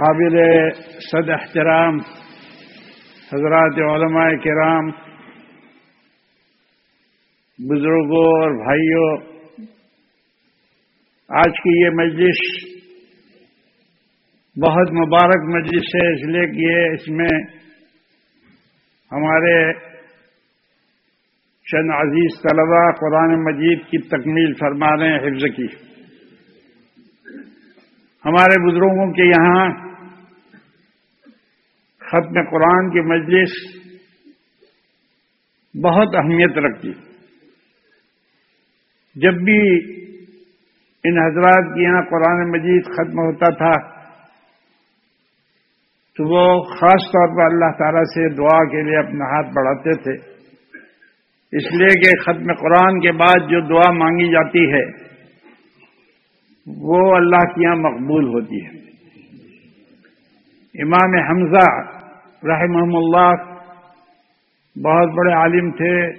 قابل صد احترام، حضرات علماء کرام، بزرگوں اور بھائیوں، آج کی یہ مجلس بہت مبارک مجلس ہے، اس لیے کہ اس میں ہمارے چند عزیز طلبہ قرآن مجید کی تکمیل فرما رہے ہیں، حفظ کی۔ ہمارے بزرگوں کے یہاں ختم قرآن کی مجلس بہت اہمیت رکھتی۔ جب بھی ان حضرات کے یہاں قرآن مجید ختم ہوتا تھا، تو وہ خاص طور پر اللہ تعالیٰ سے دعا کے لیے اپنا ہاتھ بڑھاتے تھے۔ اس لیے کہ ختم قرآن کے بعد جو دعا مانگی جاتی ہے، وہ اللہ کی یہاں مقبول ہوتی ہے۔ امام حمزہ رحمہ اللہ، بہت بڑے عالم تھے،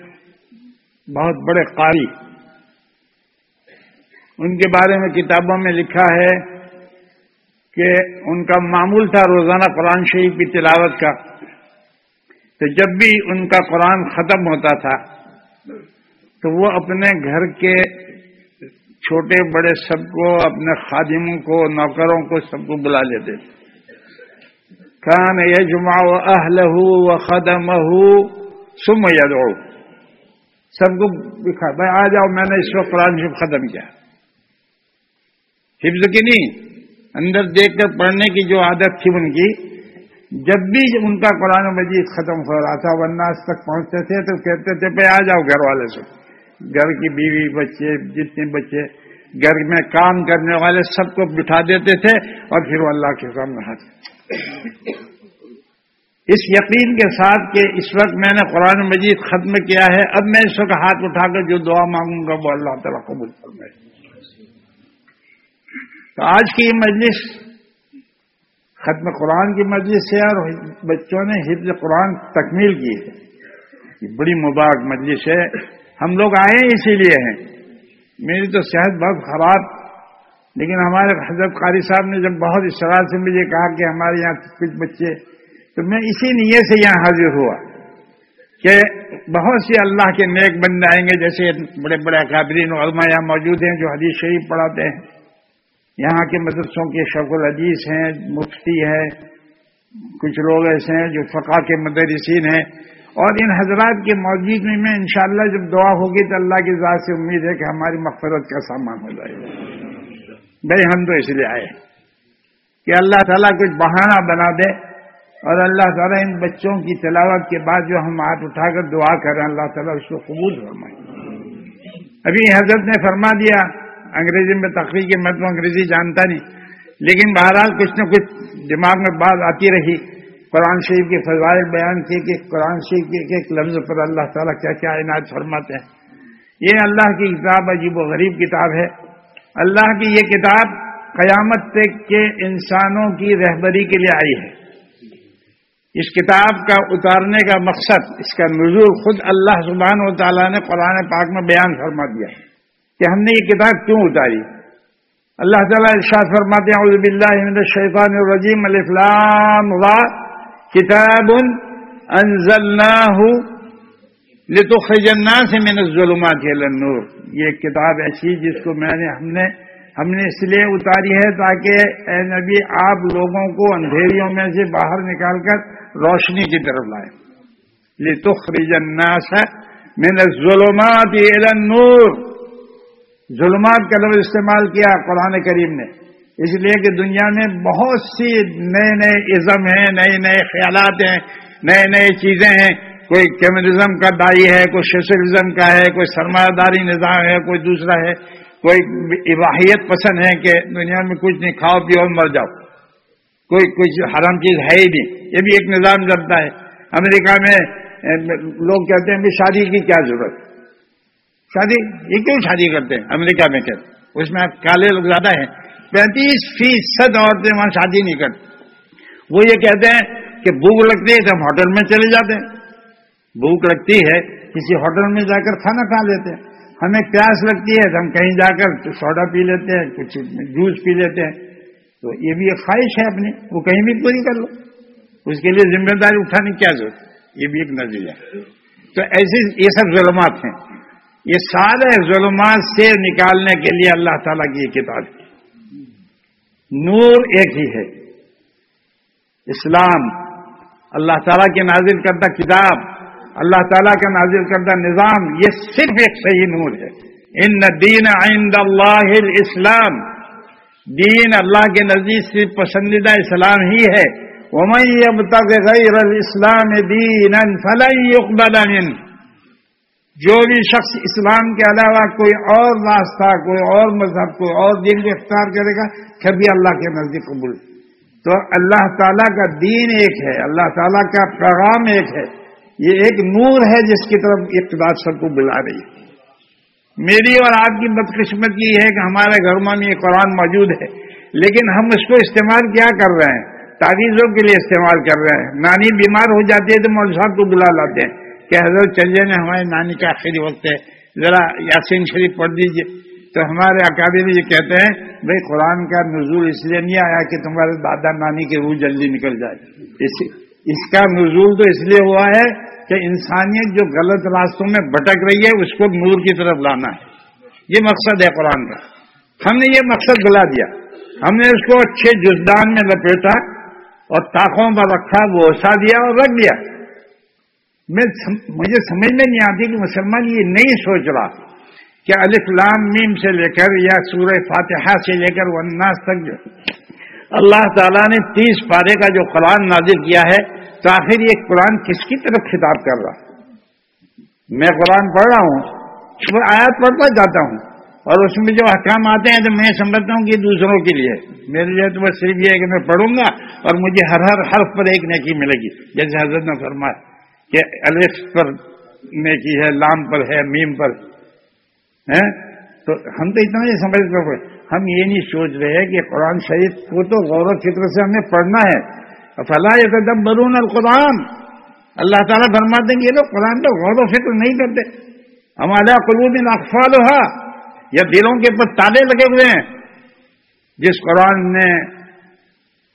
بہت بڑے قاری۔ ان کے بارے میں کتابوں میں لکھا ہے کہ ان کا معمول تھا روزانہ قرآن شریف کی تلاوت کا۔ تو جب بھی ان کا قرآن ختم ہوتا تھا، تو وہ اپنے گھر کے چھوٹے بڑے سب کو، اپنے خادموں کو، نوکروں کو سب کو بلا لیتے کان یجمع اہل و خدم سم یدعو سب کو دکھا بھائی آ جاؤ میں نے اس وقت قرآن شریف ختم کیا حفظ کی نہیں اندر دیکھ کر پڑھنے کی جو عادت تھی ان کی جب بھی ان کا قرآن مجید ختم ہو رہا تھا ورنہ تک پہنچتے تھے تو کہتے تھے بھائی آ جاؤ گھر والے سے. گھر کی بیوی، بچے، جتنے بچے، گھر میں کام کرنے والے سب کو بٹھا دیتے تھے اور پھر وہ اللہ کے سامنے ہاتھ اس یقین کے ساتھ کہ اس وقت میں نے قرآن مجید ختم کیا ہے، اب میں اس وقت ہاتھ اٹھا کر جو دعا مانگوں گا وہ اللہ تعالیٰ قبول فرمائے۔ تو آج کی یہ مجلس ختم قرآن کی مجلس ہے اور بچوں نے حفظ قرآن تکمیل کی ہے۔ یہ بڑی مبارک مجلس ہے۔ ہم لوگ آئے اسی لیے ہیں۔ میری تو صحت بہت خراب لیکن ہمارے حضرت قاری صاحب نے جب بہت اسرار سے مجھے کہا کہ ہمارے یہاں کچھ بچے، تو میں اسی نیت سے یہاں حاضر ہوا کہ بہت سے اللہ کے نیک بندے آئیں گے، جیسے بڑے بڑے اکابرین علماء یہاں موجود ہیں جو حدیث شریف پڑھاتے ہیں۔ یہاں کے مدرسوں کے شوق العدیث ہیں، مفتی ہیں، کچھ لوگ ایسے ہیں جو فقہ کے مدرسین ہیں۔ اور ان حضرات کی موجودگی میں انشاءاللہ جب دعا ہوگی تو اللہ کی ذات سے امید ہے کہ ہماری مغفرت کا سامان ہو جائے گا۔ بھائی ہم تو اس لیے آئے کہ اللہ تعالیٰ کچھ بہانہ بنا دے اور اللہ تعالیٰ ان بچوں کی تلاوت کے بعد جو ہم ہاتھ اٹھا کر دعا کریں اللہ تعالیٰ اس کو قبول فرمائے۔ ابھی حضرت نے فرما دیا، انگریزی میں تقریر میں تو انگریزی جانتا نہیں، لیکن بہرحال کچھ نہ کچھ دماغ میں بات آتی رہی۔ قرآن شریف کے فضائل بیان کیے کہ قرآن شریف کے ایک ایک لفظ پر اللہ تعالیٰ کیا کیا عنایت فرماتے ہیں۔ یہ اللہ کی کتاب عجیب و غریب کتاب ہے۔ اللہ کی یہ کتاب قیامت تک کے انسانوں کی رہبری کے لیے آئی ہے۔ اس کتاب کا اتارنے کا مقصد، اس کا نزول خود اللہ سبحانہ و تعالیٰ نے قرآن پاک میں بیان فرما دیا کہ ہم نے یہ کتاب کیوں اتاری؟ اللہ تعالیٰ ارشاد فرماتے ہیں عزب اللہ الشیطان الرجیم علیہ السلام کتاب انزلناہ لتخرج الناس من الظلمات الى النور. یہ کتاب ایسی جس کو میں نے ہم نے ہم نے اس لیے اتاری ہے تاکہ اے نبی آپ لوگوں کو اندھیریوں میں سے باہر نکال کر روشنی کی طرف لائے. لتخرج الناس من الظلمات الى النور. ظلمات کا لفظ استعمال کیا قرآن کریم نے. اس لیے کہ دنیا میں بہت سی نئے نئے ازم ہیں، نئے نئے خیالات ہیں، نئے نئے چیزیں ہیں کوئی کمیونزم کا دائی ہے، کوئی سوشلزم کا ہے، کوئی سرمایہ داری نظام ہے، کوئی دوسرا ہے، کوئی اباہیت پسند ہے کہ دنیا میں کچھ نہیں، کھاؤ پیو مر جاؤ۔ کوئی کچھ حرام چیز ہے ہی نہیں۔ یہ بھی ایک نظام چلتا ہے۔ امریکہ میں لوگ کہتے ہیں شادی کی کیا ضرورت۔ شادی، یہ کیوں شادی کرتے ہیں؟ امریکہ میں کہتے اس میں کالے لوگ زیادہ ہیں۔ پینتیس فیصد عورتیں وہاں شادی نہیں کرتی۔ وہ یہ کہتے ہیں کہ بھوک لگتی ہے تو ہم ہوٹل میں چلے جاتے ہیں۔ بھوک لگتی ہے، کسی ہوٹل میں جا کر کھانا کھا لیتے ہیں۔ ہمیں پیاس لگتی ہے تو ہم کہیں جا کر سوڈا پی لیتے ہیں، کچھ جوس پی لیتے ہیں۔ تو یہ بھی ایک خواہش ہے اپنی، وہ کہیں بھی پوری کر لو۔ اس کے لیے ذمہ داری اٹھانے کی کیا ضرورت یہ بھی ایک نظریہ تو ایسے یہ سب ظلمات ہیں۔ یہ سارے ظلمات سے نکالنے کے لیے اللہ تعالیٰ کی یہ کتاب نور ایک ہی ہے۔ اسلام، اللہ تعالیٰ کے نازل کردہ کتاب اللہ تعالیٰ کا نازل کردہ نظام یہ صرف ایک صحیح نور ہے۔ ان دین عند اللہ اسلام دین اللہ کے نزدیک سے پسندیدہ اسلام ہی ہے۔ غیر الاسلام دین فلن جو بھی شخص اسلام کے علاوہ کوئی اور راستہ، کوئی اور مذہب، کوئی اور دین کو اختیار کرے گا، کبھی اللہ کے نزدیک قبول۔ تو اللہ تعالیٰ کا دین ایک ہے، اللہ تعالیٰ کا پیغام ایک ہے۔ یہ ایک نور ہے جس کی طرف اقتدار سب کو بلا رہی ہے۔ میری اور آپ کی بدقسمت یہ ہے کہ ہمارے گھروں میں یہ قرآن موجود ہے، لیکن ہم اس کو استعمال کیا کر رہے ہیں؟ تعویذوں کے لیے استعمال کر رہے ہیں۔ نانی بیمار ہو جاتی ہے تو مول صاحب کو بلا لاتے ہیں۔ کہ حضرت چل جائیں ہماری نانی کا آخری وقت ہے۔ ذرا یاسین شریف پڑھ دیجیے۔ تو ہمارے اکادمی یہ کہتے ہیں، بھائی قرآن کا نزول اس لیے نہیں آیا کہ تمہارے دادا نانی کی روح جلدی نکل جائے۔ اسی اس کا نزول تو اس لیے ہوا ہے کہ انسانیت جو غلط راستوں میں بھٹک رہی ہے، اس کو نور کی طرف لانا ہے۔ یہ مقصد ہے قرآن کا۔ ہم نے یہ مقصد بلا دیا۔ ہم نے اس کو اچھے جزدان میں لپیٹا اور تاخوں پر رکھا بوسا دیا اور رکھ دیا۔ میں مجھے سمجھ میں نہیں آتی کہ مسلمان یہ نہیں سوچ رہا کہ الف لام میم سے لے کر یا سورہ فاتحہ سے لے کر وناس تک جو اللہ تعالیٰ نے تیس پارے کا جو قرآن نازل کیا ہے، تو آخر یہ قرآن کس کی طرف خطاب کر رہا؟ میں قرآن پڑھ رہا ہوں آیات پڑھتا جاتا ہوں اور اس میں جو حکام آتے ہیں، تو میں سمجھتا ہوں کہ دوسروں کے لیے۔ میرے لیے تو بس صرف یہ ہے کہ میں پڑھوں گا اور مجھے ہر ہر حرف پر ایک نیکی ملے گی۔ جیسے حضرت نے فرمایا کہ الف پر نیکی ہے، لام پر ہے، میم پر۔ ہے تو ہم تو اتنا نہیں سمجھ پہ ہم یہ نہیں سوچ رہے کہ قرآن شریف کو تو غور و فکر سے ہمیں پڑھنا ہے۔ فلاح برون القرآن۔ اللہ تعالیٰ فرماتے ہیں یہ لوگ قرآن تو غور و فکر نہیں کرتے۔ ہمارا قلوب اقفال ہوا یا دلوں کے اوپر تالے لگے ہوئے ہیں۔ جس قرآن نے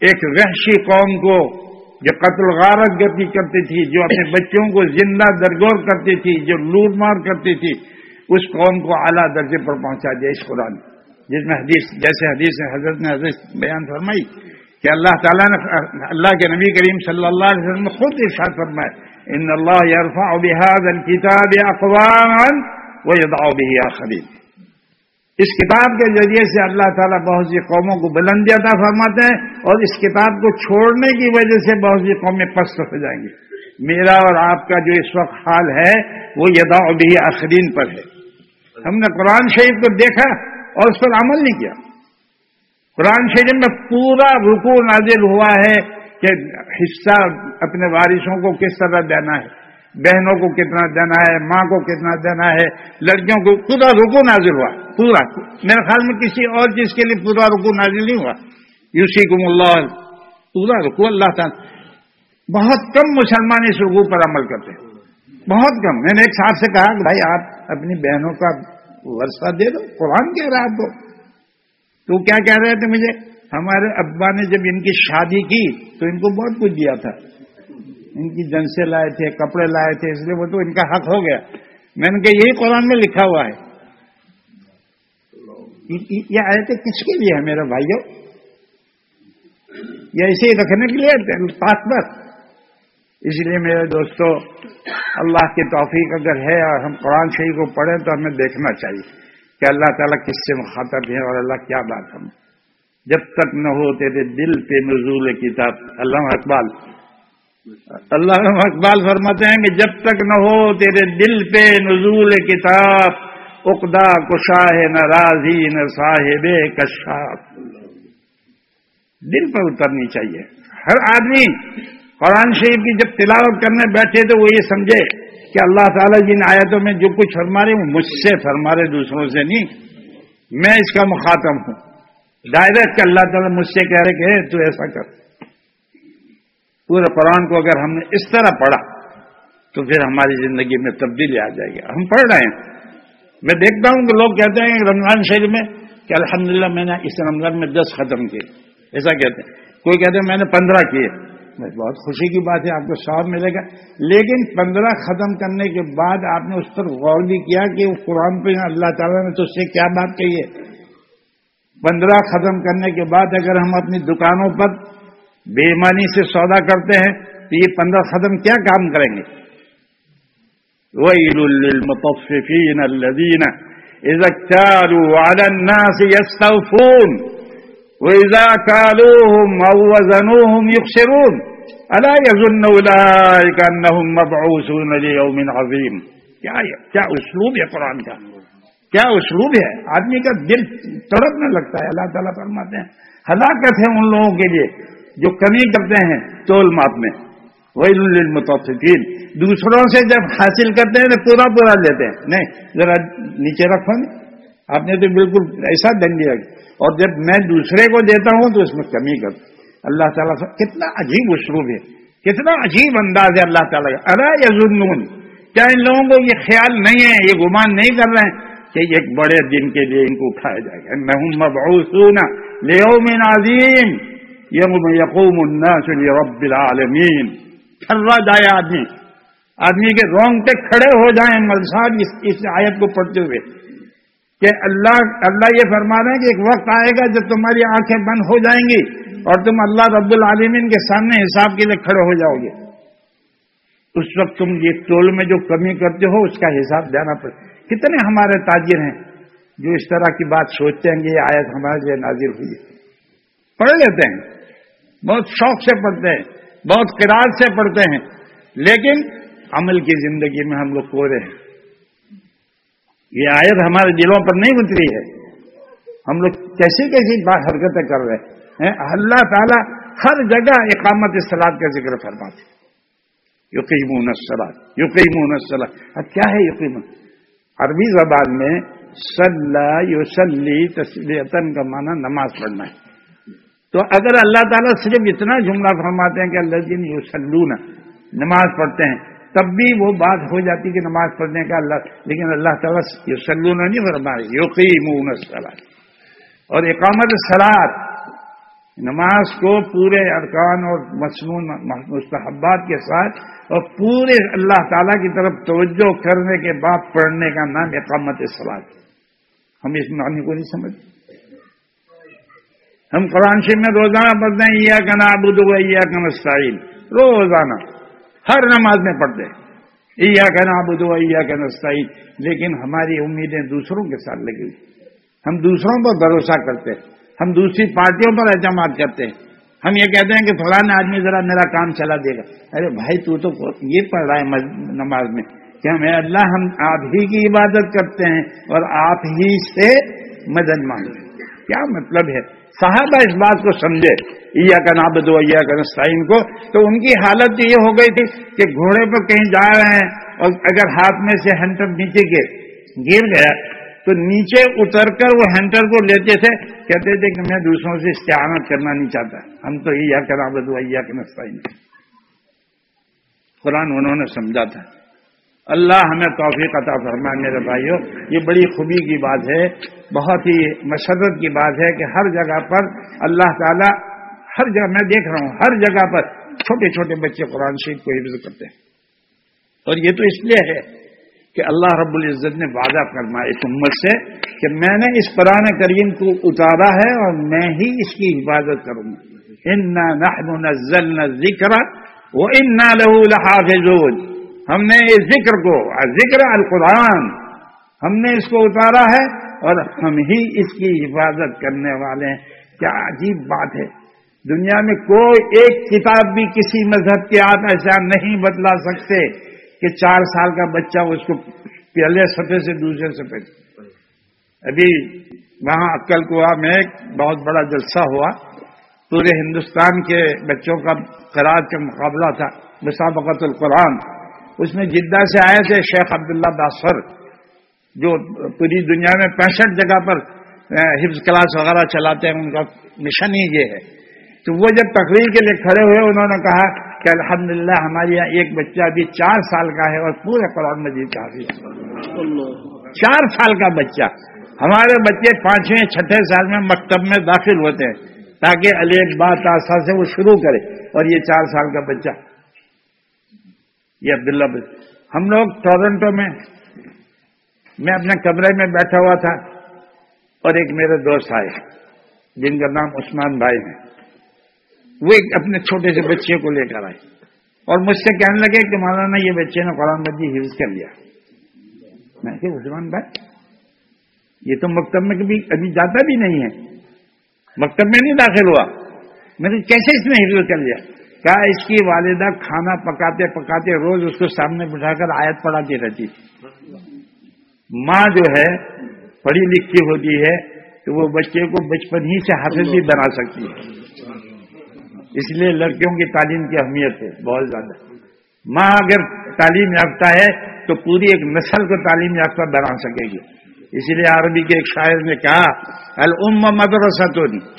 ایک وحشی قوم کو جو قتل غارت گتی کرتی تھی، جو اپنے بچوں کو زندہ درگور کرتی تھی، جو لوٹ مار کرتی تھی، اس قوم کو اعلیٰ درجے پر پہنچا دیا اس قرآن جس میں حدیث، جیسے حدیث حضرت نے حضرت بیان فرمائی کہ اللہ تعالیٰ نے اللہ کے نبی کریم صلی اللہ علیہ وسلم خود ارشاد فرمائے ان اللہ یرفع بهذا الكتاب اقواما ويضع به اس کتاب کے ذریعے سے اللہ تعالیٰ بہت سی قوموں کو بلندی عطا فرماتے ہیں اور اس کتاب کو چھوڑنے کی وجہ سے بہت سی قومیں پست ہو جائیں گی۔ میرا اور آپ کا جو اس وقت حال ہے، وہ یدا بھی آخرین پر ہے۔ ہم نے قرآن شریف کو دیکھا اور اس پر عمل نہیں کیا۔ قرآن شریف میں پورا رکو نازل ہوا ہے کہ حصہ اپنے وارثوں کو کس طرح دینا ہے، بہنوں کو کتنا دینا ہے، ماں کو کتنا دینا ہے، لڑکیوں کو پورا رکو نازل ہوا۔ پورا۔ میرے خیال میں کسی اور چیز کے لیے پورا رکو نازل نہیں ہوا۔ یوسی کم اللہ۔ پورا رکو اللہ تعالیٰ۔ بہت کم مسلمان اس رکو پر عمل کرتے ہیں۔ بہت کم۔ میں نے ایک صاحب سے کہا کہ بھائی، آپ اپنی بہنوں کا ورثہ دے دو، قرآن کہہ رہا آپ کو تو کیا کہہ رہے تھے مجھے؟ ہمارے ابا نے جب ان کی شادی کی تو ان کو بہت کچھ دیا تھا۔ ان کی جنسے لائے تھے، کپڑے لائے تھے، اس لیے وہ تو ان کا حق ہو گیا۔ میں نے کہا، یہی قرآن میں لکھا ہوا ہے۔ یہ آئے تھے کس کے لیے ہے میرے بھائیوں؟ یہ ایسے ہی رکھنے کے لیے طاقت اس لیے میرے دوستوں اللہ کی توفیق اگر ہے اور ہم قرآن شریف کو پڑھیں تو ہمیں دیکھنا چاہیے کہ اللہ تعالیٰ کس سے مخاطب ہے اور اللہ کیا بات ہم۔ جب تک نہ ہو تیرے دل پہ نزول کتاب۔ اللہ اقبال۔ اللہ اقبال فرماتے ہیں کہ جب تک نہ ہو تیرے دل پہ نزول کتاب اقدا کشاہ نہ راضی نہ صاحب کشاف۔ دل پر اترنی چاہیے۔ ہر آدمی قرآن شریف کی جب تلاوت کرنے بیٹھے تو وہ یہ سمجھے کہ اللہ تعالیٰ جن آیتوں میں جو کچھ فرما رہے وہ مجھ سے فرما رہے، دوسروں سے نہیں۔ میں اس کا مخاطب ہوں۔ ڈائریکٹ اللہ تعالیٰ مجھ سے کہہ رہے کہ تو ایسا کر۔ پورے قرآن کو اگر ہم نے اس طرح پڑھا، تو پھر ہماری زندگی میں تبدیلی آ جائے گی۔ ہم پڑھ رہے ہیں۔ میں دیکھتا ہوں کہ لوگ کہتے ہیں رمضان شہر میں کہ الحمدللہ میں نے اس رمضان میں دس ختم کیے۔ ایسا کہتے ہیں۔ کوئی کہتے ہیں میں نے پندرہ کیے۔ بہت خوشی کی بات ہے، آپ کو سواب ملے گا۔ لیکن پندرہ ختم کرنے کے بعد آپ نے اس پر غور بھی کیا کہ قرآن پہ اللہ تعالیٰ نے تو اس سے کیا بات کہی ہے۔ پندرہ ختم کرنے کے بعد اگر ہم اپنی دکانوں پر بے ایمانی سے سودا کرتے ہیں، تو یہ پندرہ ختم کیا کام کریں گے؟ ويل للمطففين الذين إذا اكتالوا على الناس يستوفون وإذا كالوهم أو وزنوهم يخسرون ألا يظن أولئك أنهم مبعوثون ليوم عظيم کیا کیا اسلوب ہے قرآن کا؟ کیا اسلوب ہے؟ آدمی کا دل تڑپنے لگتا ہے، اللہ تعالیٰ فرماتے ہیں، ہلاکت ہے ان لوگوں کے لیے جو کمی کرتے ہیں تول ماپ میں۔ وہی للمطففین دوسروں سے جب حاصل کرتے ہیں تو پورا پورا لیتے ہیں۔ نہیں، ذرا نیچے رکھو۔ نہیں آپ نے تو بالکل ایسا دن دیا اور جب میں دوسرے کو دیتا ہوں تو اس میں کمی کر اللہ تعالیٰ سے کتنا عجیب اسلوب ہے۔ کتنا عجیب انداز ہے اللہ تعالیٰ کا۔ ارا یزنون کیا ان لوگوں کو یہ خیال نہیں ہے یہ گمان نہیں کر رہے ہیں کہ ایک بڑے دن کے لیے ان کو اٹھایا جائے گا۔ میں مبعوثون لیوم عظیم۔ یوم یقوم الناس لرب العالمین۔ تھرا جائے آدمی۔ آدمی کے رونگ پہ کھڑے ہو جائیں۔ ملساد اس, اس آیت کو پڑھتے ہوئے۔ کہ اللہ اللہ یہ فرما رہے ہیں کہ ایک وقت آئے گا جب تمہاری آنکھیں بند ہو جائیں گی اور تم اللہ رب العالمین کے سامنے حساب کے لیے کھڑے ہو جاؤ گے۔ اس وقت تم یہ ٹول میں جو کمی کرتے ہو، اس کا حساب دینا پڑے کتنے ہمارے تاجر ہیں جو اس طرح کی بات سوچتے ہیں کہ یہ آیت ہمارے لیے نازر ہوئی پڑھ لیتے ہیں۔ بہت شوق سے پڑھتے ہیں، بہت کراج سے پڑھتے ہیں، لیکن عمل کی زندگی میں ہم لوگ کورے ہیں۔ یہ آیت ہمارے دلوں پر نہیں اتری ہے۔ ہم لوگ کیسی کیسی بات حرکتیں کر رہے ہیں؟ اللہ تعالیٰ ہر جگہ اقامت سلاد کا ذکر فرماتے یقین سلاد یقین سلاد اب کیا ہے یقین عربی زبان میں صلاح یوسلی تسلیتن کا معنی نماز پڑھنا ہے۔ تو اگر اللہ تعالیٰ صرف اتنا جملہ فرماتے ہیں کہ اللہ جی یوسلون نماز پڑھتے ہیں تب بھی وہ بات ہو جاتی کہ نماز پڑھنے کا اللہ لیکن اللہ تعالیٰ یوسلون نہیں فرمائے یقین سلاد اور اقامت سلاد نماز کو پورے ارکان اور مصنون مستحبات کے ساتھ اور پورے اللہ تعالیٰ کی طرف توجہ کرنے کے بعد پڑھنے کا نام اقامت سلاد ہم اس معنی کو نہیں سمجھتے۔ ہم قرآن شریف میں روزانہ پڑھتے ہیں یا کنا ابود یا کن روزانہ۔ ہر نماز میں پڑھتے ہیں یا کنا ابود یا کن اسٹائل لیکن ہماری امیدیں دوسروں کے ساتھ لگی ہوئی۔ ہم دوسروں پر بھروسہ کرتے ہم دوسری پارٹیوں پر اعتماد کرتے ہیں۔ ہم یہ کہتے ہیں کہ فلاں آدمی ذرا میرا کام چلا دے گا۔ ارے بھائی، تو تو یہ پڑھ رہا ہے نماز میں۔ کہ ہمیں اللہ، ہم آپ ہی کی عبادت کرتے ہیں اور آپ ہی سے مدد مانگتے کیا مطلب ہے؟ صحابہ اس بات کو سمجھے ایا کا نابد ایا کا نسائن کو، تو ان کی حالت یہ ہو گئی تھی کہ گھوڑے پر کہیں جا رہے ہیں اور اگر ہاتھ میں سے ہنٹر نیچے کے گر گیا، تو نیچے اتر کر وہ ہنٹر کو لیتے تھے، کہتے تھے کہ میں دوسروں سے استعانت کرنا نہیں چاہتا۔ ہم تو ایا کا نابد ایا کا نسائن قرآن انہوں نے سمجھا تھا۔ اللہ ہمیں توفیق عطا فرمائے میرے بھائیوں یہ بڑی خوبی کی بات ہے، بہت ہی مشرت کی بات ہے کہ ہر جگہ پر اللہ تعالیٰ، ہر جگہ، میں دیکھ رہا ہوں، ہر جگہ پر چھوٹے چھوٹے بچے قرآن شریف کو حفظ کرتے ہیں۔ اور یہ تو اس لیے ہے کہ اللہ رب العزت نے وعدہ فرمایا اس امت سے کہ میں نے اس قرآن کریم کو اتارا ہے اور میں ہی اس کی حفاظت کروں گا۔ ان ذکر وہ ان نہ لہو ہم نے اس ذکر کو، ذکر القرآن، ہم نے اس کو اتارا ہے اور ہم ہی اس کی حفاظت کرنے والے ہیں۔ کیا عجیب بات ہے۔ دنیا میں کوئی ایک کتاب بھی کسی مذہب کے آپ ایسا نہیں بدلا سکتے کہ چار سال کا بچہ اس کو پہلے سطح سے دوسرے سطح ابھی وہاں عقل کوا میں ایک بہت بڑا جلسہ ہوا۔ پورے ہندوستان کے بچوں کا قرآد کا مقابلہ تھا مسابقت القرآن۔ اس میں جدہ سے آئے تھے شیخ عبداللہ داسر جو پوری دنیا میں پینسٹھ جگہ پر حفظ کلاس وغیرہ چلاتے ہیں، ان کا مشن ہی یہ ہے۔ تو وہ جب تقریر کے لیے کھڑے ہوئے، انہوں نے کہا کہ الحمدللہ ہمارے یہاں ایک بچہ ابھی چار سال کا ہے اور پورے قرآن مجید کا حافظ چار سال کا بچہ۔ ہمارے بچے پانچویں، چھٹے سال میں مکتب میں داخل ہوتے ہیں تاکہ علیب بات آسا سے وہ شروع کرے اور یہ چار سال کا بچہ۔ یہ عبداللہ بچہ ہم لوگ ٹورنٹو میں میں اپنے کمرے میں بیٹھا ہوا تھا اور ایک میرے دوست آئے جن کا نام عثمان بھائی ہے۔ وہ ایک اپنے چھوٹے سے بچے کو لے کر آئے۔ اور مجھ سے کہنے لگے کہ مولانا، یہ بچے نے قرآن مجید حفظ کر لیا۔ میں کہ عثمان بھائی، یہ تو مکتب میں کبھی ابھی جاتا بھی نہیں ہے۔ مکتب میں نہیں داخل ہوا۔ میں نے کیسے اس نے حفظ کر لیا؟ کہا اس کی والدہ کھانا پکاتے پکاتے روز اس کو سامنے بٹھا کر آیت پڑھاتی رہتی تھی۔ ماں جو ہے، پڑھی لکھی ہوتی ہے تو وہ بچے کو بچپن ہی سے حافظ بھی بنا سکتی ہے۔ اس لیے لڑکیوں کی تعلیم کی اہمیت ہے، بہت زیادہ۔ ماں اگر تعلیم یافتہ ہے تو پوری ایک نسل کو تعلیم یافتہ بنا سکے گی۔ اسی لیے عربی کے ایک شاعر نے کہا الم مدرسہ تو نہیں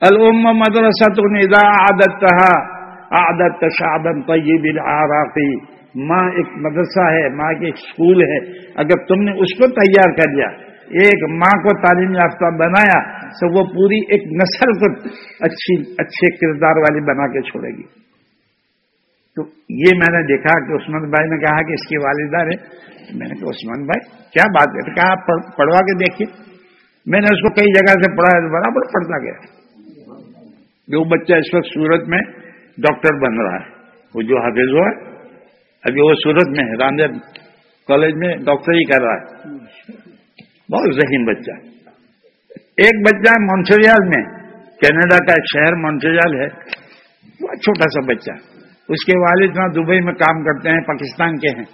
الم مدرسہ تو نہیں عادت کہا عادت شادن طیب العراقی ماں ایک مدرسہ ہے ماں کی ایک اسکول ہے۔ اگر تم نے اس کو تیار کر لیا، ایک ماں کو تعلیم یافتہ بنایا، تو وہ پوری ایک نسل کو اچھی، اچھے کردار والی بنا کے چھوڑے گی۔ تو یہ میں نے دیکھا کہ عثمان بھائی نے کہا کہ اس کی والدہ نے میں نے کہا، عثمان بھائی، کیا بات ہے؟ کہا، آپ پڑھوا کے دیکھیے۔ میں نے اس کو کئی جگہ سے پڑھا ہے برابر پڑھتا گیا۔ جو بچہ اس وقت سورت میں ڈاکٹر بن رہا ہے، وہ جو حافظ ہوا ہے ابھی وہ سورت میں ہے کالج میں ڈاکٹر ہی کر رہا ہے۔ بہت ذہین بچہ۔ ایک بچہ مونٹریال میں، کینیڈا کا ایک شہر مونٹریال ہے بہت چھوٹا سا بچہ۔ اس کے والد وہاں دبئی میں کام کرتے ہیں، پاکستان کے ہیں۔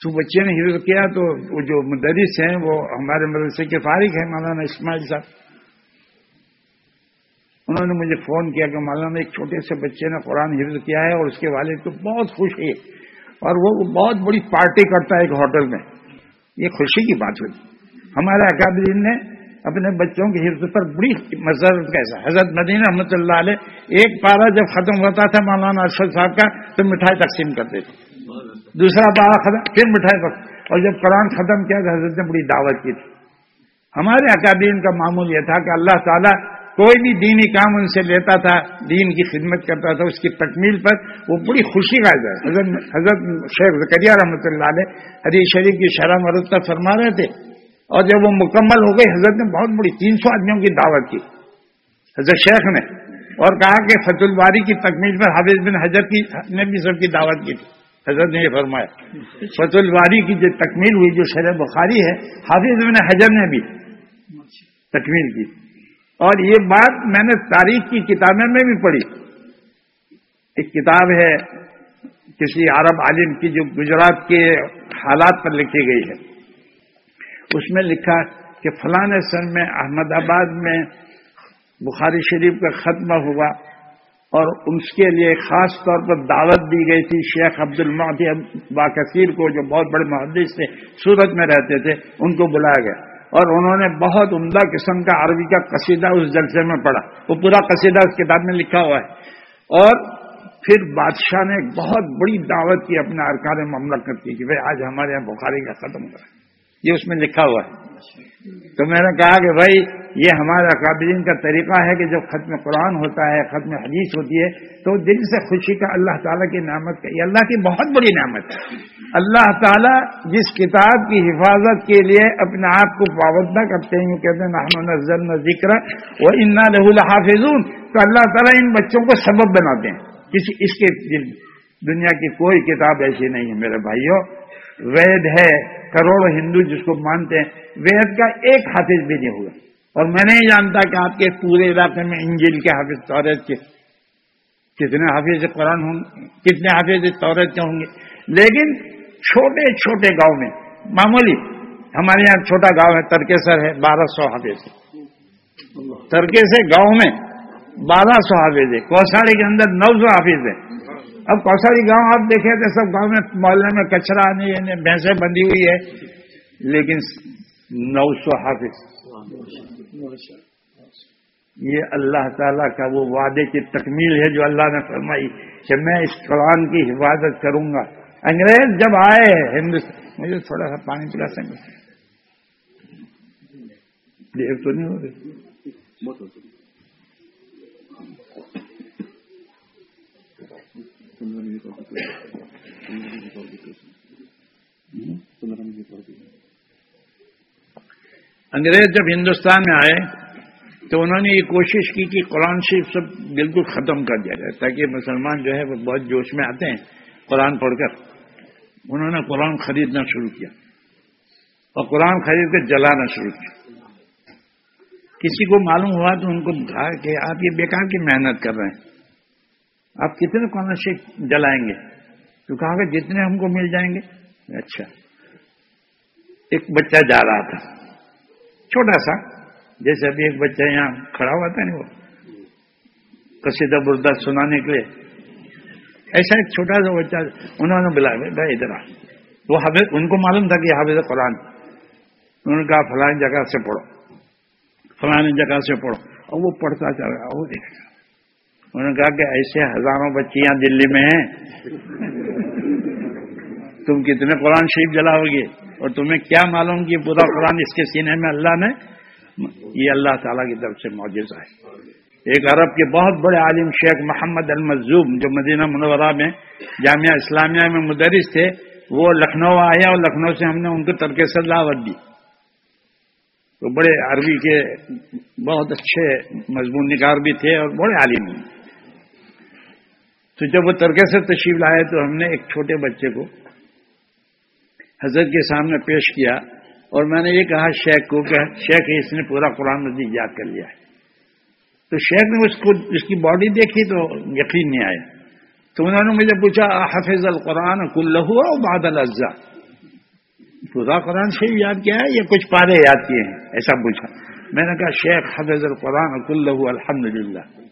تو بچے نے حفظ کیا تو وہ جو مدرس ہیں، وہ ہمارے مدرسے کے فارغ ہیں، مولانا اسماعیل صاحب۔ انہوں نے مجھے فون کیا کہ مولانا ایک چھوٹے سے بچے نے قرآن حفظ کیا ہے اور اس کے والد کو بہت خوش ہے اور وہ بہت بڑی پارٹی کرتا ہے ایک ہوٹل میں۔ یہ خوشی کی بات ہوئی۔ ہمارے اکابرین نے اپنے بچوں کے حفظ پر بڑی مسرت کیسا حضرت مدین رحمۃ اللہ علیہ ایک پارا جب ختم ہوتا تھا مولانا ارشد صاحب کا، تو مٹھائی تقسیم کرتے تھے۔ دوسرا پارا ختم، پھر مٹھائی اور جب قرآن ختم کیا تو حضرت نے بڑی دعوت کی تھی۔ ہمارے اکابرین کا معمول یہ تھا کہ اللہ تعالیٰ کوئی بھی دینی کام ان سے لیتا تھا، دین کی خدمت کرتا تھا، اس کی تکمیل پر وہ بڑی خوشی کا ہے حضرت حضرت شیخ زکریہ رحمۃ اللہ علیہ حدیث شریف کی شرح مرتبہ فرما رہے تھے۔ اور جب وہ مکمل ہو گئی حضرت نے بہت بڑی تین سو آدمیوں کی دعوت کی۔ حضرت شیخ نے۔ اور کہا کہ فت الباری کی تکمیل پر حافظ بن حضرت کی نے بھی سب کی دعوت کی تھی۔ حضرت نے یہ فرمایا۔ فت الباری کی جو تکمیل ہوئی، جو شرح بخاری ہے، حافظ بن حجر نے بھی تکمیل کی۔ اور یہ بات میں نے تاریخ کی کتابیں میں بھی پڑھی۔ ایک کتاب ہے کسی عرب عالم کی جو گجرات کے حالات پر لکھی گئی ہے۔ اس میں لکھا کہ فلاں سن میں احمد آباد میں بخاری شریف کا ختمہ ہوا اور اس کے لیے خاص طور پر دعوت دی گئی تھی شیخ عبد المعدی باکثیر کو جو بہت بڑے محدث تھے، سورت میں رہتے تھے، ان کو بلایا گیا۔ اور انہوں نے بہت عمدہ قسم کا عربی کا قصیدہ اس جلسے میں پڑھا۔ وہ پورا قصیدہ اس کتاب میں لکھا ہوا ہے۔ اور پھر بادشاہ نے ایک بہت بڑی دعوت کی اپنے ارکان مملکت کی کہ بھائی آج ہمارے یہاں بخاری کا ختم کریں۔ یہ اس میں لکھا ہوا ہے۔ تو میں نے کہا کہ بھائی، یہ ہمارے اکابرین کا طریقہ ہے کہ جب ختم قرآن ہوتا ہے، ختم حدیث ہوتی ہے، تو دل سے خوشی کا اللہ تعالیٰ کی نعمت کا، یہ اللہ کی بہت بڑی نعمت ہے۔ اللہ تعالیٰ جس کتاب کی حفاظت کے لیے اپنے آپ کو پابندہ کرتے ہیں کہتے ہیں، نحن نزل ذکر وہ انا رح الحافظون تو اللہ تعالیٰ ان بچوں کو سبب بناتے ہیں۔ کسی، اس کے دنیا کی کوئی کتاب ایسی نہیں ہے، میرے بھائیوں وید ہے۔ کروڑوں ہندو جس کو مانتے ہیں وید کا ایک حافظ بھی نہیں ہوا اور میں نہیں جانتا کہ آپ کے پورے علاقے میں انجل کے حافظ طورت کے کتنے حافظ قرآن ہوں گے کتنے حافظ طورت کے ہوں گے۔ لیکن چھوٹے چھوٹے گاؤں میں، معمولی ہمارے یہاں چھوٹا گاؤں ہے، ترکیسر ہے، بارہ سو حافظ۔ ترکیسر گاؤں میں بارہ سو حافظ ہے کوساڑی کے اندر نو سو حافظ ہے اب کوساری گاؤں آپ دیکھے تو سب گاؤں میں محلے میں کچرا نہیں بھینسیں بندھی ہوئی ہے۔ لیکن نو سو حافظ۔ یہ اللہ تعالیٰ کا وہ وعدے کی تکمیل ہے جو اللہ نے فرمائی کہ میں اس قرآن کی حفاظت کروں گا۔ انگریز جب آئے ہندوستان مجھے تھوڑا سا پانی پلا سکیں دیر تو نہیں ہو رہی۔ انگریز جب ہندوستان میں آئے تو انہوں نے یہ کوشش کی کہ قرآن شریف سب بالکل ختم کر دیا جائے تاکہ مسلمان جو ہے وہ بہت جوش میں آتے ہیں قرآن پڑھ کر۔ انہوں نے قرآن خریدنا شروع کیا اور قرآن خرید کر جلانا شروع کیا۔ کسی کو معلوم ہوا تو ان کو کہا کہ آپ یہ بیکار کی محنت کر رہے ہیں۔ آپ کتنے قرآن جلائیں گے؟ تو کہا کہ جتنے ہم کو مل جائیں گے۔ اچھا۔ ایک بچہ جا رہا تھا۔ چھوٹا سا۔ جیسے ابھی ایک بچہ یہاں کھڑا ہوا تھا نا وہ۔ کسیدہ بردہ سنانے کے لیے۔ ایسا ایک چھوٹا سا بچہ انہوں نے بلایا، بھائی ادھر آ۔ وہ حافظ، ان کو معلوم تھا کہ حافظ قرآن۔ انہوں نے کہا، فلانی جگہ سے پڑھو۔ فلانی جگہ سے پڑھو۔ اور وہ پڑھتا چل رہا وہ دیکھ۔ انہوں نے کہا کہ ایسے ہزاروں بچیاں دلی میں ہیں۔ تم کتنے قرآن شریف جلاؤ گے؟ اور تمہیں کیا معلوم کہ پورا قرآن اس کے سینے میں اللہ نے؟ یہ اللہ تعالیٰ کی طرف سے معجزہ ہے۔ ایک عرب کے بہت بڑے عالم شیخ محمد المزوم جو مدینہ منورہ میں جامعہ اسلامیہ میں مدرس تھے، وہ لکھنؤ آیا اور لکھنؤ سے ہم نے ان کو ترک سے دعوت دی۔ تو بڑے عربی کے بہت اچھے مضمون نگار بھی تھے اور بڑے عالم تو جب وہ ترکے سے تشریف لائے تو ہم نے ایک چھوٹے بچے کو حضرت کے سامنے پیش کیا اور میں نے یہ کہا شیخ کو کہ شیخ اس نے پورا قرآن مجید یاد کر لیا ہے۔ تو شیخ نے اس کو اس کی باڈی دیکھی تو یقین نہیں آیا۔ تو انہوں نے مجھے پوچھا، حفظ القرآن کلو اور بادل اجزا پورا قرآن سے یاد کیا ہے یا کچھ پارے یاد کیے ہیں؟ ایسا پوچھا۔ میں نے کہا، شیخ حفظ القرآن کلو الحمد للہ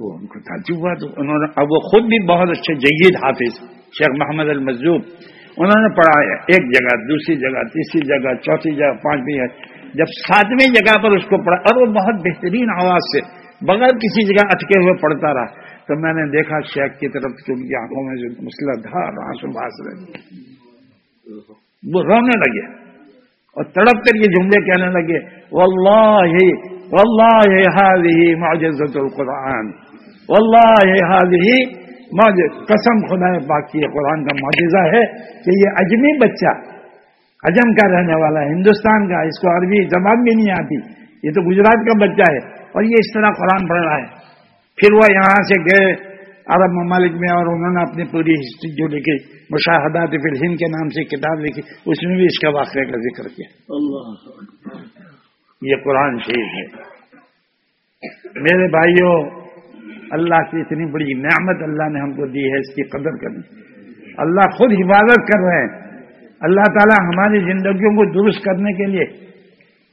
تو ان کو تعجب ہوا تو انہوں نے اب وہ خود بھی بہت اچھے جید حافظ، شیخ محمد المزوب، انہوں نے پڑھا ایک جگہ، دوسری جگہ، تیسری جگہ، چوتھی جگہ، پانچویں جگہ۔ جب ساتویں جگہ پر اس کو پڑھا، اور وہ بہت بہترین آواز سے بغیر کسی جگہ اٹکے ہوئے پڑھتا رہا۔ تو میں نے دیکھا شیخ کی طرف ان کی آنکھوں میں جو مسئلہ دھار آنسو باس رہے۔ وہ رونے لگے اور تڑپ کر یہ جملے کہنے لگے، واللہ واللہ معجزت القرآن. واللہ قسم خدا باقی قرآن کا معجزہ ہے کہ یہ اجمی بچہ اجم کا رہنے والا ہے ہندوستان کا اس کو عربی زبان بھی نہیں آتی۔ یہ تو گجرات کا بچہ ہے اور یہ اس طرح قرآن پڑھ رہا ہے۔ پھر وہ یہاں سے گئے عرب ممالک میں اور انہوں نے اپنی پوری ہسٹری جو لکھی مشاہدات پھر ہند کے نام سے کتاب لکھی اس میں بھی اس کا واقعہ کا ذکر کیا۔ اللہ۔ یہ قرآن شریف ہے۔ میرے بھائیوں اللہ کی اتنی بڑی نعمت اللہ نے ہم کو دی ہے، اس کی قدر کرنی اللہ خود حفاظت کر رہے ہیں۔ اللہ تعالی ہماری زندگیوں کو درست کرنے کے لیے۔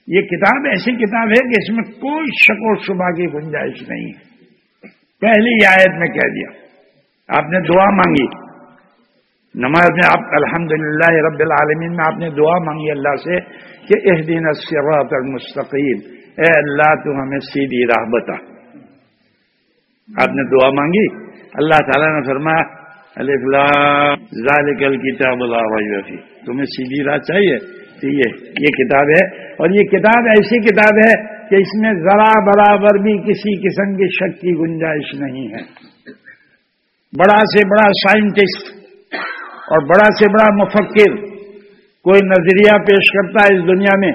یہ کتاب ایسی کتاب ہے کہ اس میں کوئی شک و شبہ کی گنجائش نہیں ہے۔ پہلی آیت میں کہہ دیا۔ آپ نے دعا مانگی۔ نماز میں آپ الحمد رب العالمین میں آپ نے دعا مانگی اللہ سے کہ اس دن المستقیم۔ اے اللہ تو ہمیں سیدھی راہ بتا۔ آپ نے دعا مانگی؟ اللہ تعالیٰ نے فرمایا ذالک الکتاب اللہ تمہیں سیدھی راہ چاہیے۔ تو یہ یہ کتاب ہے۔ اور یہ کتاب ایسی کتاب ہے کہ اس میں ذرا برابر بھی کسی قسم کی شک کی گنجائش نہیں ہے۔ بڑا سے بڑا سائنٹسٹ اور بڑا سے بڑا مفکر کوئی نظریہ پیش کرتا ہے اس دنیا میں،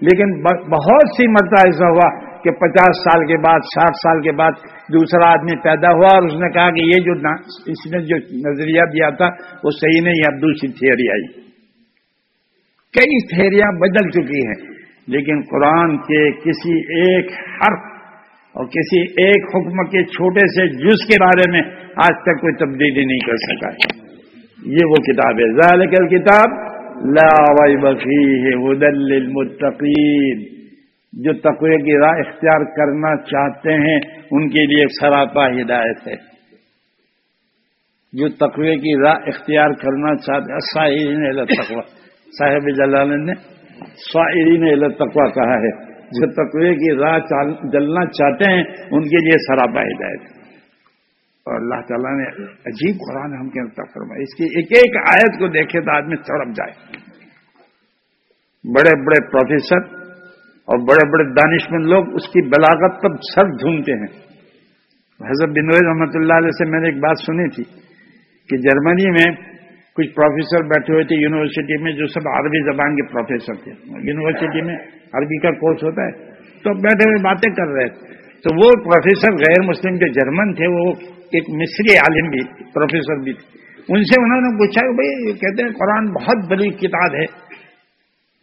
لیکن بہت سی مرتبہ ایسا ہوا کہ پچاس سال کے بعد، ساٹھ سال کے بعد دوسرا آدمی پیدا ہوا اور اس نے کہا کہ یہ جو اس نے جو نظریہ دیا تھا، وہ صحیح نہیں، اب دوسری تھیوری آئی۔ کئی تھیریاں بدل چکی ہیں، لیکن قرآن کے کسی ایک حرف اور کسی ایک حکم کے چھوٹے سے جز کے بارے میں آج تک کوئی تبدیلی نہیں کر سکا۔ یہ وہ کتاب ہے۔ ذالک کتاب لا فیہ ہدل للمتقین۔ جو تقوی کی راہ اختیار کرنا چاہتے ہیں، ان کے لیے سراپا ہدایت ہے۔ جو تقوی کی راہ اختیار کرنا چاہتے سائرین تقوا صاحب جلال نے سائرین تقوا کہا ہے۔ جو تقوی کی راہ جلنا چاہتے ہیں، ان کے لیے سراپا ہدایت ہے۔ اور اللہ تعالیٰ نے عجیب قرآن ہم کے فرمایا۔ اس کی ایک ایک آیت کو دیکھے تو آدمی تڑپ جائے۔ بڑے بڑے پروفیسر اور بڑے بڑے دانشمند لوگ اس کی بلاغت پر سر ڈھونڈتے ہیں۔ حضرت بنوئی رحمۃ اللہ علیہ سے میں نے ایک بات سنی تھی کہ جرمنی میں کچھ پروفیسر بیٹھے ہوئے تھے یونیورسٹی میں جو سب عربی زبان کے پروفیسر تھے۔ یونیورسٹی میں عربی کا کورس ہوتا ہے۔ تو بیٹھے ہوئے باتیں کر رہے تھے۔ تو وہ پروفیسر غیر مسلم جو جرمن تھے، وہ ایک مصری عالم بھی، پروفیسر بھی تھے۔ ان سے انہوں نے پوچھا کہ بھائی کہتے ہیں قرآن بہت بڑی کتاب ہے۔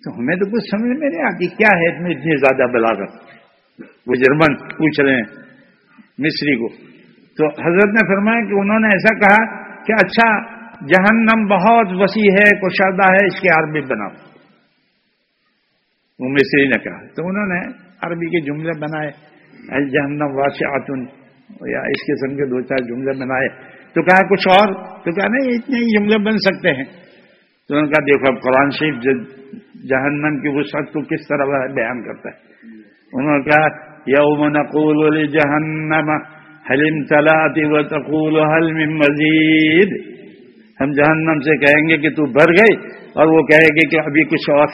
تو ہمیں تو کچھ سمجھ میں نہیں آتی، کیا ہے اتنی اتنی زیادہ بلاغت؟ وہ جرمن پوچھ رہے ہیں مصری کو۔ تو حضرت نے فرمایا کہ انہوں نے ایسا کہا کہ اچھا جہنم بہت وسیع ہے، کشادہ ہے، اس کے عربی بناؤ۔ وہ مصری نے کہا۔ تو انہوں نے عربی کے جملے بنائے۔ جہنم واسعتن، یا اس قسم کے دو چار جملے بنائے۔ تو کہا کچھ اور؟ تو کہا نہیں، اتنے ہی جملے بن سکتے ہیں۔ تو انہوں نے کہا دیکھو اب قرآن شریف جہنم کی وسعت کو کس طرح بیان کرتا ہے؟ انہوں نے کہا، یوم نقول جہنم حلم تلاتی و تقول حل مزید؟ ہم جہنم سے کہیں گے کہ تو بھر گئی اور وہ کہے گی کہ ابھی کچھ اور،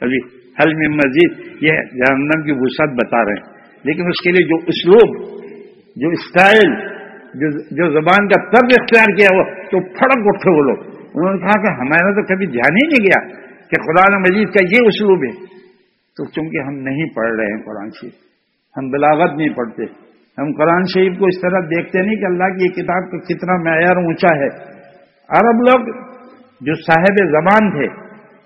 ابھی حل مزید؟ یہ جہنم کی وسعت بتا رہے ہیں۔ لیکن اس کے لیے جو اسلوب، جو اسٹائل، جو زبان کا طرز اختیار کیا وہ تو پھڑک اٹھے وہ لوگ۔ انہوں نے کہا کہ ہمارا ہاں تو کبھی دھیان ہی نہیں گیا کہ خدا مجید کا یہ اسلوب ہے۔ تو چونکہ ہم نہیں پڑھ رہے ہیں قرآن شریف، ہم بلاغت نہیں پڑھتے۔ ہم قرآن شریف کو اس طرح دیکھتے نہیں کہ اللہ کی یہ کتاب کا کتنا معیار اونچا ہے۔ عرب لوگ جو صاحب زبان تھے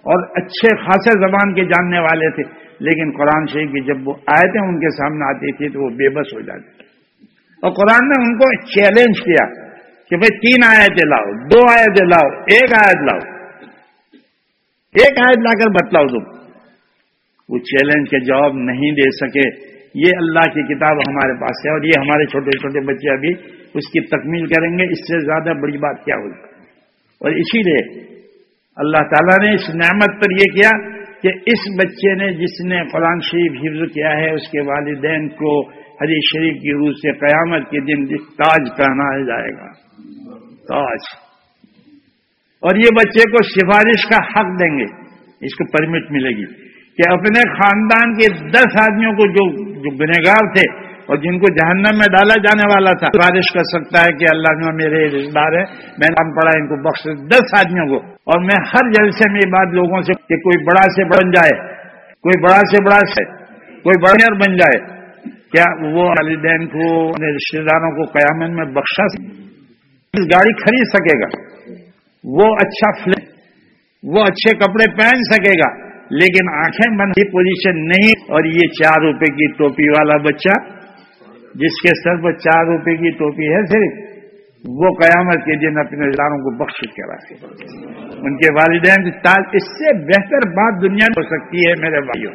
اور اچھے خاصے زبان کے جاننے والے تھے، لیکن قرآن شریف کی جب وہ آیتیں ان کے سامنے آتی تھی تو وہ بے بس ہو جاتے اور قرآن نے ان کو چیلنج کیا۔ کہ بھائی تین آیتیں لاؤ، دو آیتیں لاؤ، ایک آیت لاؤ۔ ایک آیت لا کر بتلاؤ تم۔ وہ چیلنج کے جواب نہیں دے سکے۔ یہ اللہ کی کتاب ہمارے پاس ہے اور یہ ہمارے چھوٹے چھوٹے بچے ابھی اس کی تکمیل کریں گے۔ اس سے زیادہ بڑی بات کیا ہوگی اور اسی لیے اللہ تعالیٰ نے اس نعمت پر یہ کیا کہ اس بچے نے جس نے قرآن شریف حفظ کیا ہے، اس کے والدین کو حدیث شریف کی روح سے قیامت کے دن تاج پہنایا جائے گا۔ تاج اور یہ بچے کو سفارش کا حق دیں گے۔ اس کو پرمٹ ملے گی۔ کہ اپنے خاندان کے دس آدمیوں کو جو جو گنہگار تھے اور جن کو جہنم میں ڈالا جانے والا تھا، سفارش کر سکتا ہے کہ اللہ نے میرے رشتے دار ہیں۔ میں نام پڑا ان کو بخش دس آدمیوں کو۔ اور میں ہر جلسے میں یہ بات لوگوں سے کہ کوئی بڑا سے بن جائے۔ کوئی بڑا سے بڑا سے کوئی بڑا بن جائے۔ کیا وہ والدین کو، اپنے رشتے داروں کو قیامت میں بخشا گاڑی خرید سکے گا۔ وہ اچھا فل وہ اچھے کپڑے پہن سکے گا، لیکن آنکھیں بند۔ کی پوزیشن نہیں، اور یہ چار روپے کی ٹوپی والا بچہ، جس کے سر پر چار روپے کی ٹوپی ہے صرف، وہ قیامت کے دن اپنے اداروں کو بخش کرا ان کے والدین اس سے بہتر بات دنیا میں ہو سکتی ہے، میرے بھائیوں۔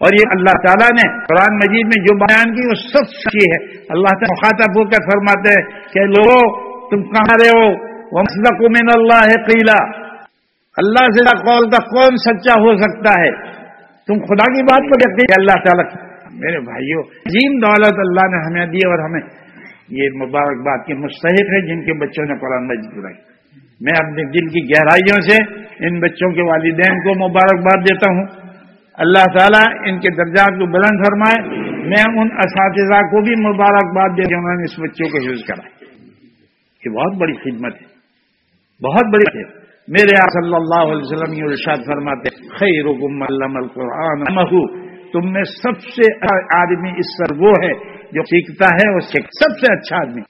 اور یہ اللہ تعالیٰ نے قرآن مجید میں جو بیان کی، وہ سب سچی ہے۔ اللہ تعالیٰ مخاطب ہو کر فرماتے ہیں کہ لوگوں تم کہاں رہے ہو؟ وہ من اللہ ہے قیلا اللہ سے قول کا کون سچا ہو سکتا ہے؟ تم خدا کی بات کو دیکھتے اللہ تعالیٰ، میرے بھائیوں عظیم دولت اللہ نے ہمیں دی اور ہمیں یہ مبارکباد کے مستحق ہے جن کے بچوں نے قرآن مجید بنائی میں اپنے دل کی گہرائیوں سے ان بچوں کے والدین کو مبارکباد دیتا ہوں۔ اللہ تعالیٰ ان کے درجات کو بلند فرمائے۔ میں ان اساتذہ کو بھی مبارکباد دے کہ انہوں نے اس بچوں کو یوز کرا یہ بہت بڑی خدمت ہے۔ بہت بڑی ہے۔ میرے صلی اللہ علیہ وسلم یہ ارشاد فرماتے خیر القرآن تم میں سب سے اچھا آدمی اس پر وہ ہے جو سیکھتا ہے اس سے سب سے اچھا آدمی۔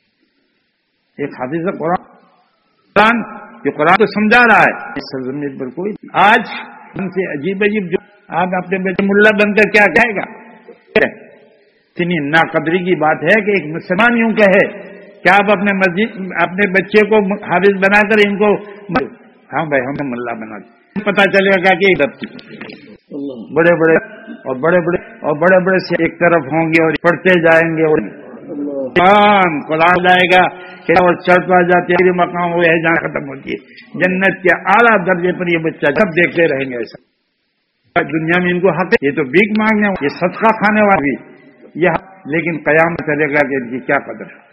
ایک حافظ قرآن۔ قرآن جو قرآن کو سمجھا رہا ہے۔ اس سرزمین پر کوئی آج ان سے عجیب عجیب جو آپ اپنے بیٹے ملا بن کر کیا کہے گا؟ اتنی ناقدری کی بات ہے کہ ایک مسلمان یوں کہے۔ کہ آپ اپنے مسجد اپنے بچے کو حافظ بنا کر ان کو ہاں بھائی ہمیں ملا بنا پتا چلے گا کہ بڑے بڑے اور بڑے بڑے اور بڑے بڑے سے ایک طرف ہوں گے اور پڑھتے جائیں گے۔ اور قرآن جائے گا اور چڑھتا جاتے مقام وہ ہے جہاں ختم ہوتی ہے۔ جنت کے اعلیٰ درجے پر یہ بچہ سب دیکھتے رہیں گے ایسا۔ دنیا میں ان کو حق یہ تو بیک مانگنے یہ صدقہ کھانے والی یہ لیکن قیام چلے گا کہ ان کی کیا قدر ہے۔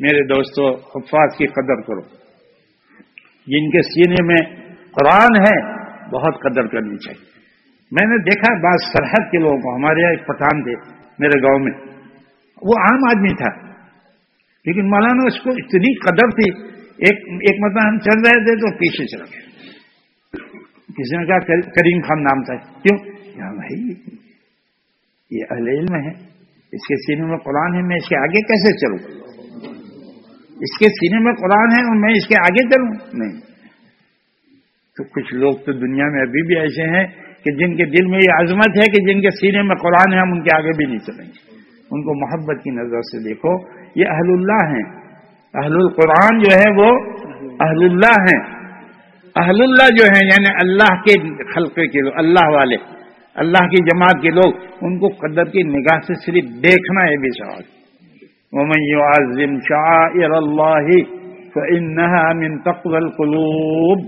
میرے دوستو، حفاظ کی قدر کرو۔ جن کے سینے میں قرآن ہے، بہت قدر کرنی چاہیے۔ میں نے دیکھا بعض سرحد کے لوگوں کو، ہمارے یہاں ایک پٹھان تھے، میرے گاؤں میں۔ وہ عام آدمی تھا۔ لیکن مولانا، اس کو اتنی قدر تھی، ایک ایک مطلب ہم چل رہے تھے تو پیچھے چل گئے۔ کسی نے کہا کریم خان نام تھا۔ کیوں؟ بھائی، یہ اہل علم ہے اس کے سینے میں قرآن ہے، میں اس کے آگے کیسے چلوں؟ اس کے سینے میں قرآن ہے اور میں اس کے آگے چلوں؟ نہیں۔ تو کچھ لوگ تو دنیا میں ابھی بھی ایسے ہیں کہ جن کے دل میں یہ عظمت ہے کہ جن کے سینے میں قرآن ہے، ہم ان کے آگے بھی نہیں چلیں گے۔ ان کو محبت کی نظر سے دیکھو۔ یہ اہل اللہ ہیں۔ اہل القرآن جو ہے وہ اہل اللہ ہیں۔ اہل اللہ جو ہیں یعنی اللہ کے خلقے کے لوگ، اللہ والے، اللہ کی جماعت کے لوگ، ان کو قدر کی نگاہ سے صرف دیکھنا ہے بھی سوال ومن شعائر اللہ فإنها من تقوى القلوب۔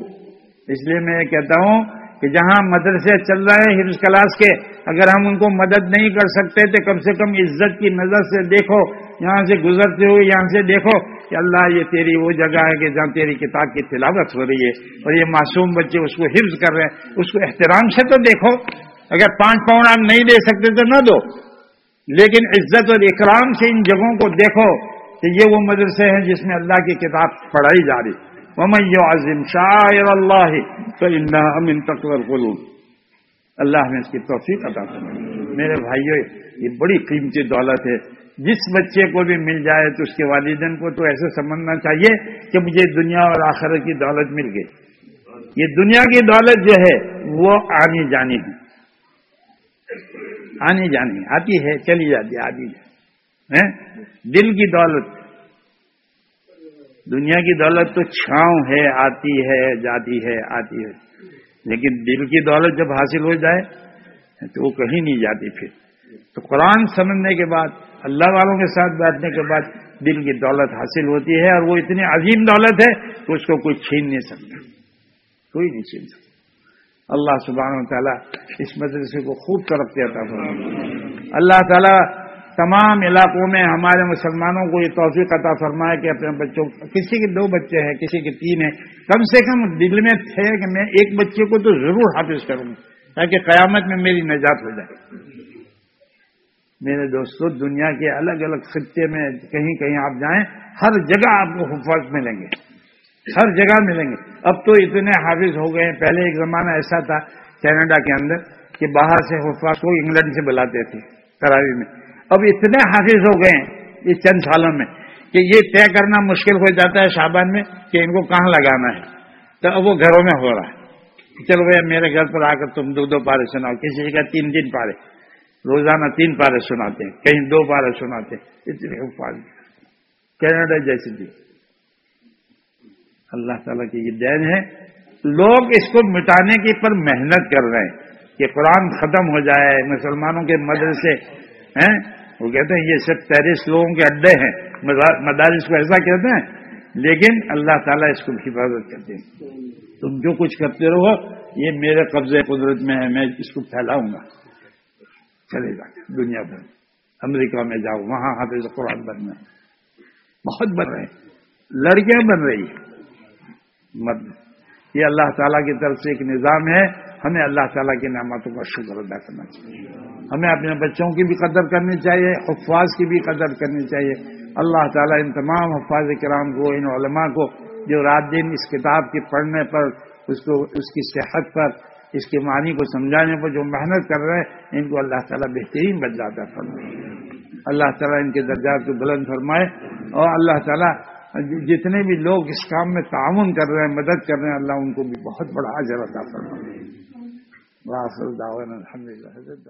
اس لیے میں یہ کہتا ہوں کہ جہاں مدرسے چل رہے ہیں حفظ کلاس کے، اگر ہم ان کو مدد نہیں کر سکتے تو کم سے کم عزت کی نظر سے دیکھو، یہاں سے گزرتے ہوئے یہاں سے دیکھو کہ اللہ یہ تیری وہ جگہ ہے کہ جہاں تیری کتاب کی تلاوت ہو رہی ہے اور یہ معصوم بچے اس کو حفظ کر رہے ہیں، اس کو احترام سے تو دیکھو۔ اگر پانچ پاؤنڈ آپ نہیں دے سکتے تو نہ دو۔ لیکن عزت اور اکرام سے ان جگہوں کو دیکھو کہ یہ وہ مدرسے ہیں جس میں اللہ کی کتاب پڑھائی جا رہی ومن يعظم شاعر اللہ فإنها من تقوى القلوب۔ اللہ نے اس کی توفیق عطا فرمائی میرے بھائیو، یہ بڑی قیمتی دولت ہے۔ جس بچے کو بھی مل جائے تو اس کے والدین کو تو ایسے سمجھنا چاہیے کہ مجھے دنیا اور آخرت کی دولت مل گئی۔ یہ دنیا کی دولت جو ہے وہ آنی جانی ہے آنی جانی آتی ہے، چلی جاتی ہے، آتی ہے۔ دل کی دولت۔ دنیا کی دولت تو چھاؤں ہے، آتی ہے، جاتی ہے، آتی ہے۔ لیکن دل کی دولت جب حاصل ہو جائے، تو وہ کہیں نہیں جاتی پھر۔ تو قرآن سمجھنے کے بعد، اللہ والوں کے ساتھ بیٹھنے کے بعد دل کی دولت حاصل ہوتی ہے اور وہ اتنی عظیم دولت ہے کہ اس کو کوئی چھین نہیں سکتا۔ کوئی نہیں چھین سکتا۔ اللہ سبحانہ و تعالیٰ اس مدرسے کو خوب ترقی عطا فرمائے اللہ تعالیٰ تمام علاقوں میں ہمارے مسلمانوں کو یہ توفیق عطا فرمائے کہ اپنے بچوں کسی کے دو بچے ہیں، کسی کے تین ہیں۔ کم سے کم دل میں تھے کہ میں ایک بچے کو تو ضرور حافظ کروں تاکہ قیامت میں میری نجات ہو جائے۔ میرے دوستو، دنیا کے الگ الگ خطے میں کہیں کہیں آپ جائیں، ہر جگہ آپ کو حفاظ ملیں گے۔ ہر جگہ ملیں گے۔ اب تو اتنے حافظ ہو گئے پہلے ایک زمانہ ایسا تھا کینیڈا کے اندر کہ باہر سے حفاظ کو انگلینڈ سے بلاتے تھے کراوی میں۔ اب اتنے حافظ ہو گئے ہیں اس چند سالوں میں کہ یہ طے کرنا مشکل ہو جاتا ہے شابان میں کہ ان کو کہاں لگانا ہے۔ تو اب وہ گھروں میں ہو رہا ہے۔ چلو بھائی میرے گھر پر آ کر تم دو دو پارے سناؤ۔ کسی جگہ تین تین پارے۔ روزانہ تین پارے سناتے ہیں۔ کہیں دو پارے سناتے ہیں۔ اتنے پارے کینیڈا جیسے بھی۔ اللہ تعالیٰ کی یہ دین ہے۔ لوگ اس کو مٹانے کی پر محنت کر رہے ہیں کہ قرآن ختم ہو جائے، مسلمانوں کے مدرسے، ہیں؟ وہ کہتے ہیں یہ سب ٹیرس لوگوں کے اڈے ہیں مدارس کو ایسا کہتے ہیں۔ لیکن اللہ تعالیٰ اس کو حفاظت کرتے ہیں۔ تم جو کچھ کرتے رہو، یہ میرے قبضے قدرت میں ہے، میں اس کو پھیلاؤں گا۔ چلے جا، دنیا بھر۔ امریکہ میں جاؤ، وہاں حافظ قرآن بننا بہت بن رہے ہیں۔ لڑکیاں بن رہی ہیں۔ مرد یہ اللہ تعالیٰ کی طرف سے ایک نظام ہے۔ ہمیں اللہ تعالیٰ کی نعمتوں کا شکر ادا کرنا چاہیے۔ ہمیں اپنے بچوں کی بھی قدر کرنی چاہیے، حفاظ کی بھی قدر کرنی چاہیے۔ اللہ تعالیٰ ان تمام حفاظ کرام کو، ان علماء کو جو رات دن اس کتاب کے پڑھنے پر، اس کو، اس کی صحت پر، اس کے معنی کو سمجھانے پر جو محنت کر رہے ہیں، ان کو اللہ تعالیٰ بہترین بدلاتا فرمائے۔ اللہ تعالیٰ ان کے درجات کو بلند فرمائے اور اللہ تعالیٰ جتنے بھی لوگ اس کام میں تعاون کر رہے ہیں، مدد کر رہے ہیں، اللہ ان کو بھی بہت بڑا اجر عطا فرمائے۔ الحمد للہ